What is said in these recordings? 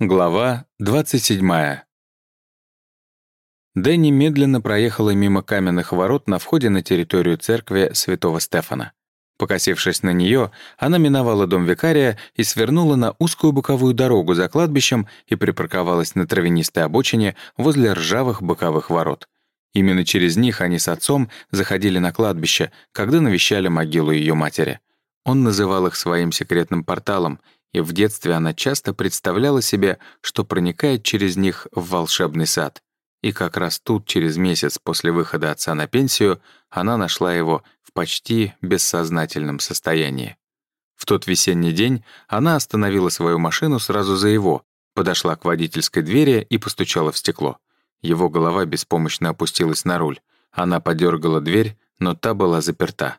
Глава 27. Дэнни медленно проехала мимо каменных ворот на входе на территорию церкви святого Стефана. Покосившись на нее, она миновала дом викария и свернула на узкую боковую дорогу за кладбищем и припарковалась на травянистой обочине возле ржавых боковых ворот. Именно через них они с отцом заходили на кладбище, когда навещали могилу ее матери. Он называл их своим секретным порталом — и в детстве она часто представляла себе, что проникает через них в волшебный сад. И как раз тут, через месяц после выхода отца на пенсию, она нашла его в почти бессознательном состоянии. В тот весенний день она остановила свою машину сразу за его, подошла к водительской двери и постучала в стекло. Его голова беспомощно опустилась на руль. Она подергала дверь, но та была заперта.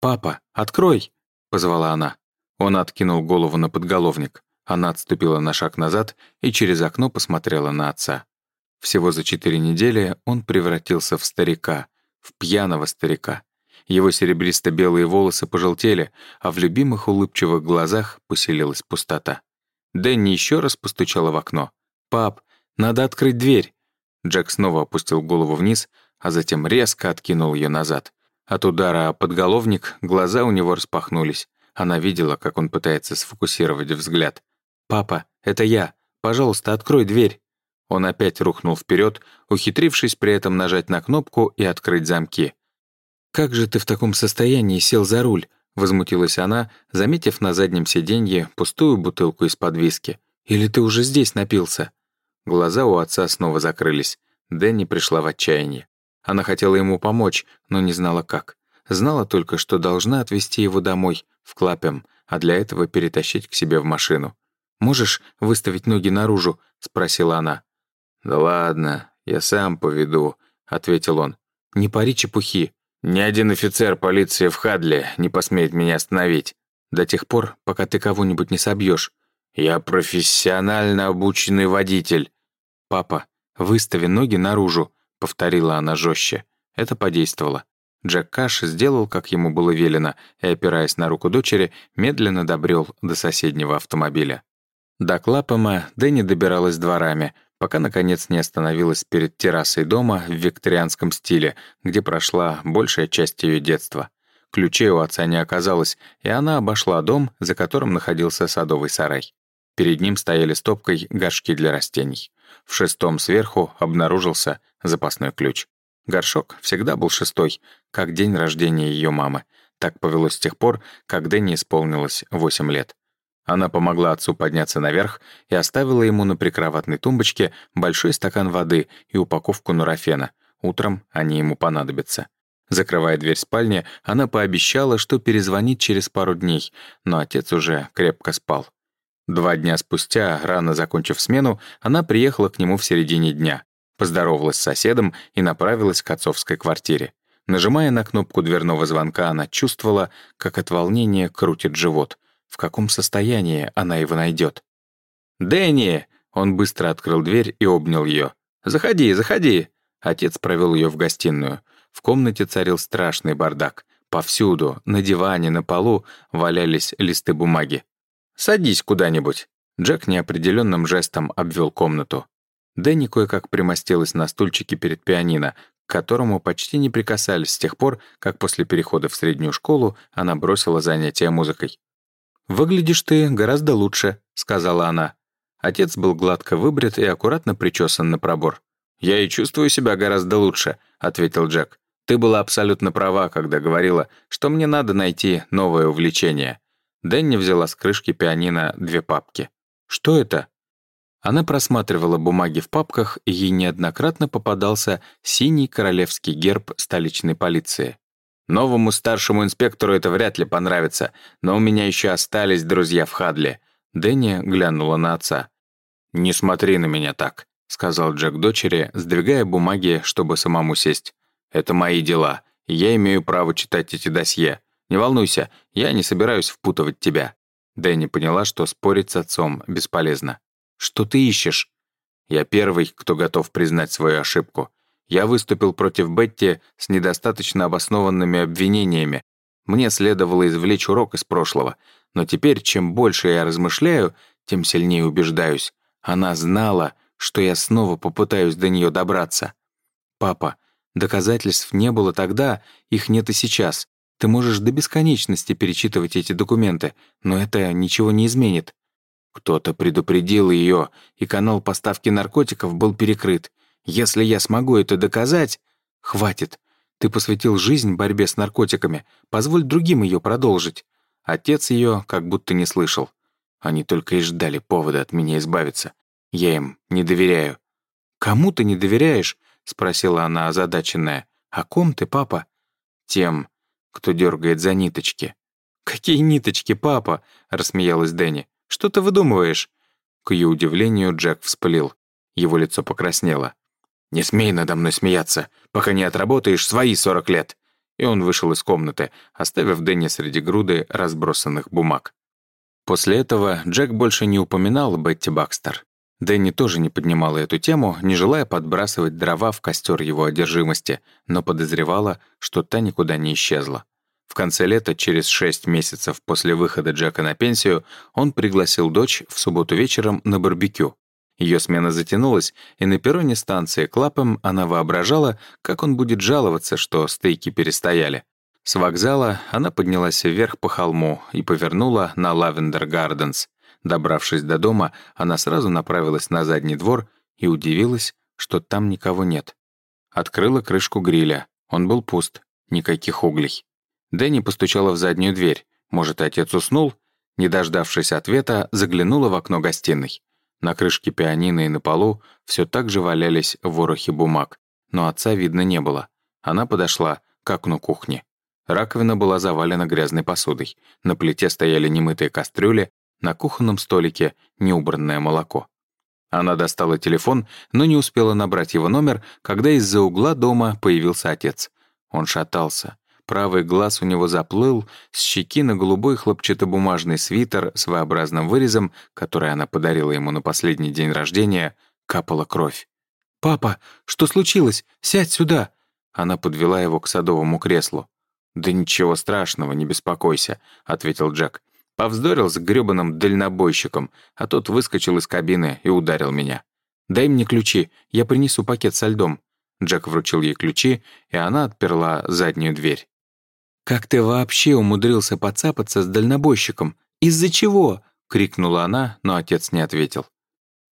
«Папа, открой!» — позвала она. Он откинул голову на подголовник. Она отступила на шаг назад и через окно посмотрела на отца. Всего за четыре недели он превратился в старика, в пьяного старика. Его серебристо-белые волосы пожелтели, а в любимых улыбчивых глазах поселилась пустота. Дэнни еще раз постучала в окно. «Пап, надо открыть дверь!» Джек снова опустил голову вниз, а затем резко откинул ее назад. От удара о подголовник глаза у него распахнулись. Она видела, как он пытается сфокусировать взгляд. «Папа, это я. Пожалуйста, открой дверь». Он опять рухнул вперед, ухитрившись при этом нажать на кнопку и открыть замки. «Как же ты в таком состоянии сел за руль?» — возмутилась она, заметив на заднем сиденье пустую бутылку из-под виски. «Или ты уже здесь напился?» Глаза у отца снова закрылись. Дэнни пришла в отчаяние. Она хотела ему помочь, но не знала как. Знала только, что должна отвезти его домой, в Клапем, а для этого перетащить к себе в машину. «Можешь выставить ноги наружу?» — спросила она. «Да ладно, я сам поведу», — ответил он. «Не пари чепухи. Ни один офицер полиции в Хадле не посмеет меня остановить. До тех пор, пока ты кого-нибудь не собьешь. Я профессионально обученный водитель». «Папа, выстави ноги наружу», — повторила она жестче. Это подействовало. Джек Каш сделал, как ему было велено, и, опираясь на руку дочери, медленно добрел до соседнего автомобиля. До Клапома Дэнни добиралась дворами, пока, наконец, не остановилась перед террасой дома в викторианском стиле, где прошла большая часть ее детства. Ключей у отца не оказалось, и она обошла дом, за которым находился садовый сарай. Перед ним стояли стопкой горшки для растений. В шестом сверху обнаружился запасной ключ. Горшок всегда был шестой, как день рождения ее мамы. Так повелось с тех пор, как Дэнни исполнилось восемь лет. Она помогла отцу подняться наверх и оставила ему на прикроватной тумбочке большой стакан воды и упаковку нурофена. Утром они ему понадобятся. Закрывая дверь спальни, она пообещала, что перезвонит через пару дней, но отец уже крепко спал. Два дня спустя, рано закончив смену, она приехала к нему в середине дня поздоровалась с соседом и направилась к отцовской квартире. Нажимая на кнопку дверного звонка, она чувствовала, как от волнения крутит живот. В каком состоянии она его найдет? «Дэнни!» Он быстро открыл дверь и обнял ее. «Заходи, заходи!» Отец провел ее в гостиную. В комнате царил страшный бардак. Повсюду, на диване, на полу, валялись листы бумаги. «Садись куда-нибудь». Джек неопределенным жестом обвел комнату. Дэнни кое-как примостилась на стульчике перед пианино, к которому почти не прикасались с тех пор, как после перехода в среднюю школу она бросила занятия музыкой. «Выглядишь ты гораздо лучше», — сказала она. Отец был гладко выбрит и аккуратно причесан на пробор. «Я и чувствую себя гораздо лучше», — ответил Джек. «Ты была абсолютно права, когда говорила, что мне надо найти новое увлечение». Дэнни взяла с крышки пианино две папки. «Что это?» Она просматривала бумаги в папках, и ей неоднократно попадался синий королевский герб столичной полиции. «Новому старшему инспектору это вряд ли понравится, но у меня еще остались друзья в Хадле». Дэнни глянула на отца. «Не смотри на меня так», — сказал Джек дочери, сдвигая бумаги, чтобы самому сесть. «Это мои дела, я имею право читать эти досье. Не волнуйся, я не собираюсь впутывать тебя». Дэнни поняла, что спорить с отцом бесполезно. Что ты ищешь?» Я первый, кто готов признать свою ошибку. Я выступил против Бетти с недостаточно обоснованными обвинениями. Мне следовало извлечь урок из прошлого. Но теперь, чем больше я размышляю, тем сильнее убеждаюсь. Она знала, что я снова попытаюсь до нее добраться. Папа, доказательств не было тогда, их нет и сейчас. Ты можешь до бесконечности перечитывать эти документы, но это ничего не изменит. Кто-то предупредил ее, и канал поставки наркотиков был перекрыт. Если я смогу это доказать... Хватит. Ты посвятил жизнь борьбе с наркотиками. Позволь другим ее продолжить. Отец ее как будто не слышал. Они только и ждали повода от меня избавиться. Я им не доверяю. «Кому ты не доверяешь?» — спросила она озадаченная. «О ком ты, папа?» «Тем, кто дергает за ниточки». «Какие ниточки, папа?» — рассмеялась Дэнни. «Что ты выдумываешь?» К ее удивлению Джек вспылил. Его лицо покраснело. «Не смей надо мной смеяться, пока не отработаешь свои сорок лет!» И он вышел из комнаты, оставив Дэнни среди груды разбросанных бумаг. После этого Джек больше не упоминал Бетти Бакстер. Дэнни тоже не поднимала эту тему, не желая подбрасывать дрова в костер его одержимости, но подозревала, что та никуда не исчезла. В конце лета, через шесть месяцев после выхода Джека на пенсию, он пригласил дочь в субботу вечером на барбекю. Ее смена затянулась, и на перроне станции Клапом она воображала, как он будет жаловаться, что стейки перестояли. С вокзала она поднялась вверх по холму и повернула на Лавендер Гарденс. Добравшись до дома, она сразу направилась на задний двор и удивилась, что там никого нет. Открыла крышку гриля. Он был пуст, никаких углей. Дэнни постучала в заднюю дверь. Может, отец уснул? Не дождавшись ответа, заглянула в окно гостиной. На крышке пианино и на полу все так же валялись ворохи бумаг, но отца видно не было. Она подошла к окну кухни. Раковина была завалена грязной посудой. На плите стояли немытые кастрюли, на кухонном столике неубранное молоко. Она достала телефон, но не успела набрать его номер, когда из-за угла дома появился отец. Он шатался. Правый глаз у него заплыл, с щеки на голубой хлопчатобумажный свитер с V-образным вырезом, который она подарила ему на последний день рождения, капала кровь. «Папа, что случилось? Сядь сюда!» Она подвела его к садовому креслу. «Да ничего страшного, не беспокойся», — ответил Джек. Повздорил с грёбаным дальнобойщиком, а тот выскочил из кабины и ударил меня. «Дай мне ключи, я принесу пакет со льдом». Джек вручил ей ключи, и она отперла заднюю дверь. «Как ты вообще умудрился поцапаться с дальнобойщиком? Из-за чего?» — крикнула она, но отец не ответил.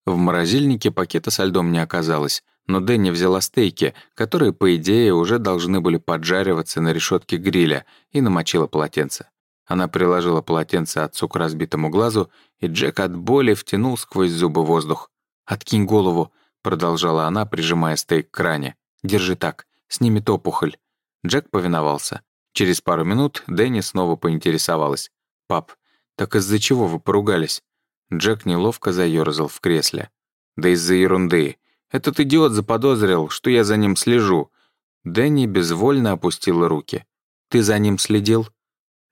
В морозильнике пакета со льдом не оказалось, но Дэнни взяла стейки, которые, по идее, уже должны были поджариваться на решетке гриля, и намочила полотенце. Она приложила полотенце отцу к разбитому глазу, и Джек от боли втянул сквозь зубы воздух. «Откинь голову», — продолжала она, прижимая стейк к ране. «Держи так, снимет опухоль». Джек повиновался. Через пару минут Дэнни снова поинтересовалась. «Пап, так из-за чего вы поругались?» Джек неловко заёрзал в кресле. «Да из-за ерунды. Этот идиот заподозрил, что я за ним слежу». Дэнни безвольно опустила руки. «Ты за ним следил?»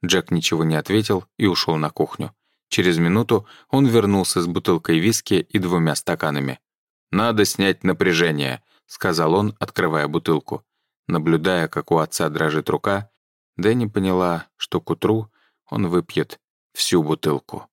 Джек ничего не ответил и ушел на кухню. Через минуту он вернулся с бутылкой виски и двумя стаканами. «Надо снять напряжение», — сказал он, открывая бутылку. Наблюдая, как у отца дрожит рука, Дэнни поняла, что к утру он выпьет всю бутылку.